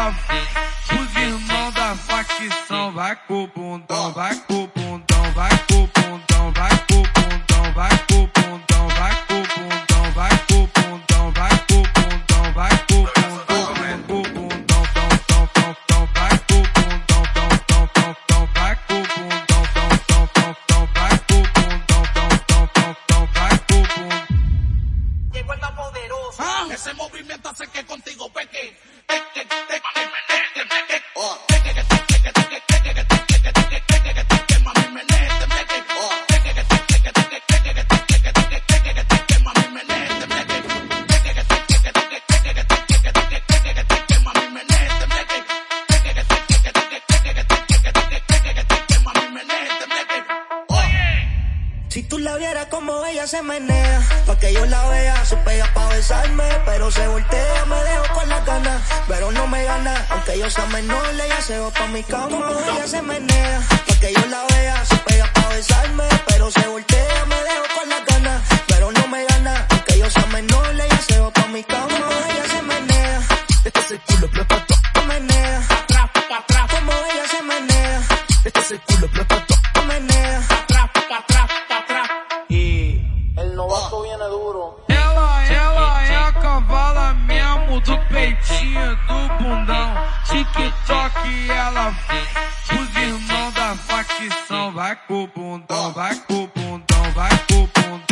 Os irmãos da facção vai com o bundão, vai com o bundão, vai com o bundão, vai com o bundão, vai com o bundão, vai com o bundão, vai com o bundão, vai com o bundão, vai com o bundão, vai com o bundão, tão tão tão vai com o bundão, tão tão tão tão, vai com o bundão, tão tão tão tão, vai com o bundão, tão tão tão tão, vai com o bundão. Llegó el poderoso. Ese movimiento hace que contigo peque. Si tú la vieras como ella se menea, pa' que yo la vea, se pega pa' besarme, pero se voltea, me dejo con las ganas, pero no me gana, aunque yo sea menor, ella se va pa' mi cama, como ella se menea, pa' que yo la vea, se pega pa' besarme, pero se voltea, do peitinho, do bundão. TikTok ela vem. Os irmãos da facção, vai com o bundão, vai com o bundão, vai com o bundão.